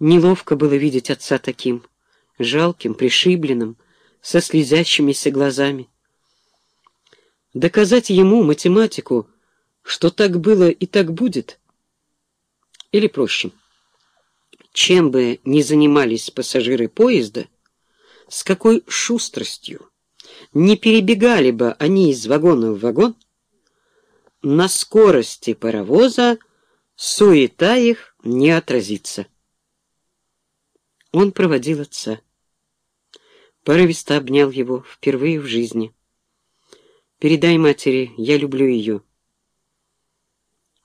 Неловко было видеть отца таким, жалким, пришибленным, со слезящимися глазами. Доказать ему, математику, что так было и так будет? Или проще, чем бы ни занимались пассажиры поезда, с какой шустростью не перебегали бы они из вагона в вагон, на скорости паровоза суета их не отразится. Он проводил отца. Порывисто обнял его впервые в жизни. «Передай матери, я люблю ее».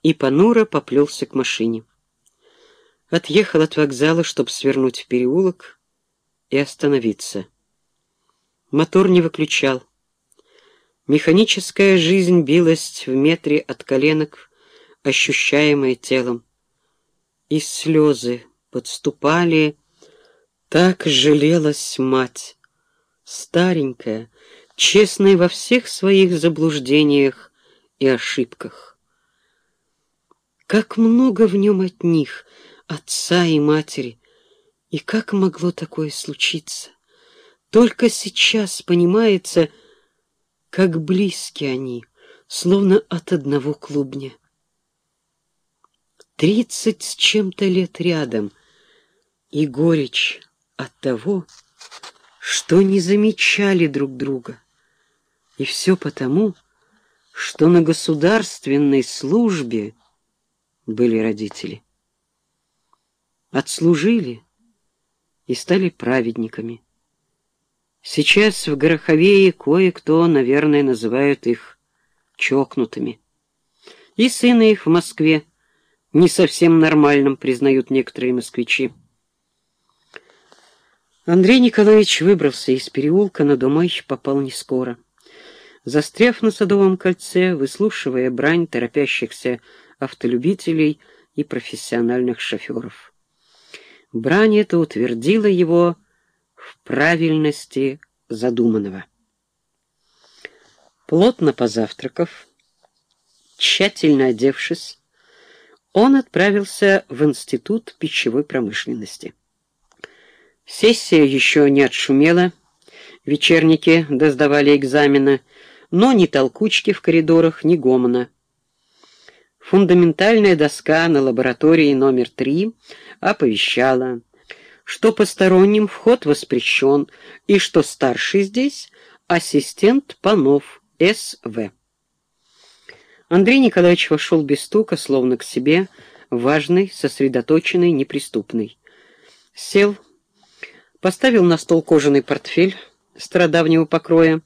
И понуро поплелся к машине. Отъехал от вокзала, чтобы свернуть в переулок и остановиться. Мотор не выключал. Механическая жизнь билась в метре от коленок, ощущаемая телом. И слезы подступали, так жалелась мать, старенькая, честная во всех своих заблуждениях и ошибках. Как много в нем от них, отца и матери, и как могло такое случиться? Только сейчас понимается, как близки они, словно от одного клубня. Тридцать с чем-то лет рядом, и горечь от того, что не замечали друг друга. И все потому, что на государственной службе были родители. Отслужили и стали праведниками. Сейчас в Гороховее кое-кто, наверное, называют их чокнутыми. И сына их в Москве не совсем нормальным признают некоторые москвичи. Андрей Николаевич выбрался из переулка, но домой попал не скоро. Застряв на Садовом кольце, выслушивая брань торопящихся автолюбителей и профессиональных шоферов. Брань эта утвердила его в правильности задуманного. Плотно позавтракав, тщательно одевшись, он отправился в Институт пищевой промышленности. Сессия еще не отшумела, вечерники доздавали экзамены, но ни толкучки в коридорах, ни гомона. Фундаментальная доска на лаборатории номер три оповещала — что посторонним вход воспрещен и что старший здесь ассистент Панов С.В. Андрей Николаевич вошел без стука, словно к себе, важный, сосредоточенный, неприступный. Сел, поставил на стол кожаный портфель стародавнего покроя,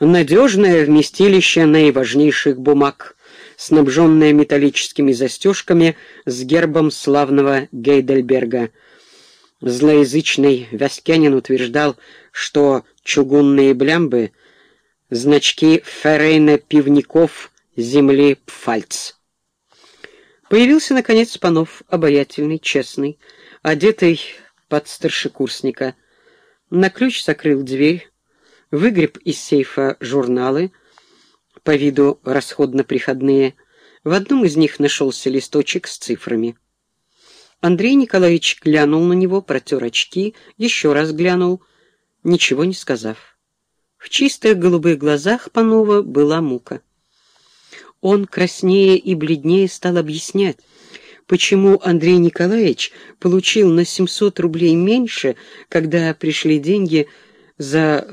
надежное вместилище наиважнейших бумаг, снабженное металлическими застежками с гербом славного Гейдельберга — Злоязычный Вяскянин утверждал, что чугунные блямбы — значки Феррейна-пивников земли Пфальц. Появился, наконец, Панов, обаятельный, честный, одетый под старшекурсника. На ключ закрыл дверь, выгреб из сейфа журналы, по виду расходно-приходные. В одном из них нашелся листочек с цифрами. Андрей Николаевич глянул на него, протер очки, еще раз глянул, ничего не сказав. В чистых голубых глазах Панова была мука. Он краснее и бледнее стал объяснять, почему Андрей Николаевич получил на 700 рублей меньше, когда пришли деньги за